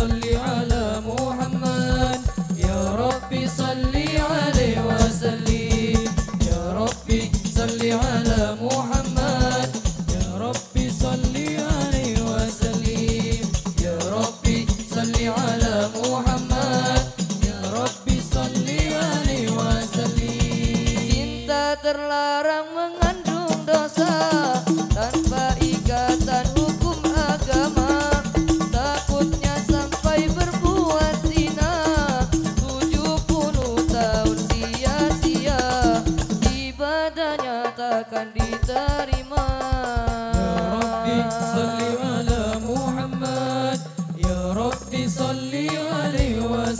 صل على محمد. يا ربي صل عليه وسلم. يا ربي صل على محمد. يا ربي صل عليه وسلم. يا ربي صل عليه وسلم. Cinta terlarang mengandung dosa.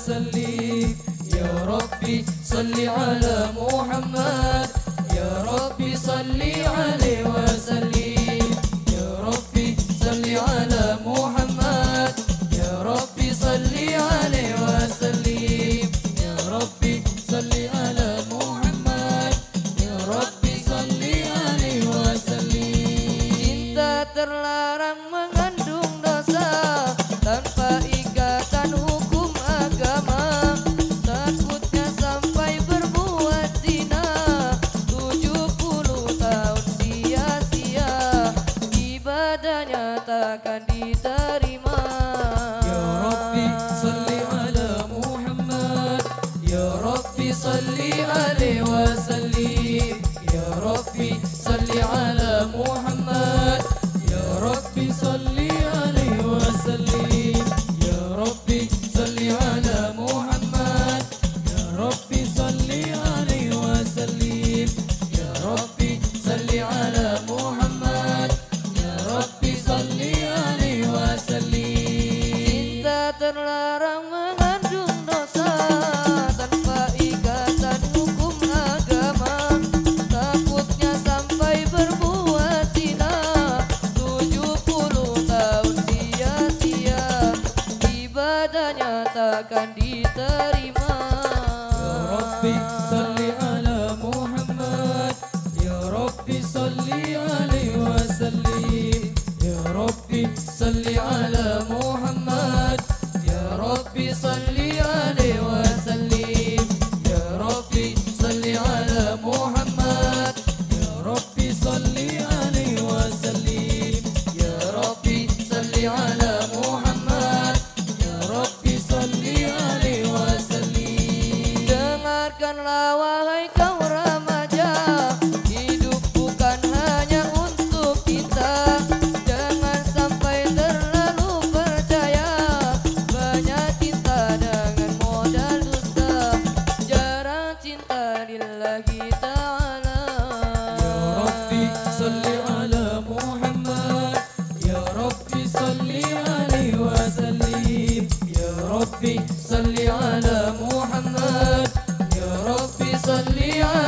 وسلم akan diterima. Ya Rabbi salli ala Muhammad. Ya Rabbi salli ala akan diterima Ya Rabbi salli ala Muhammad Ya Rabbi salli alaihi wa sallim Ya Rabbi salli ala suddenly I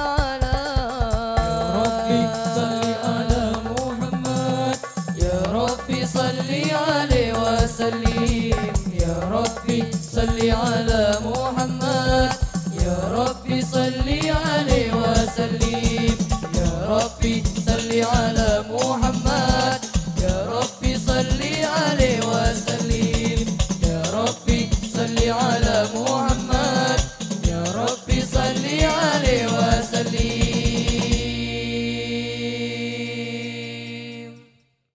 Lord.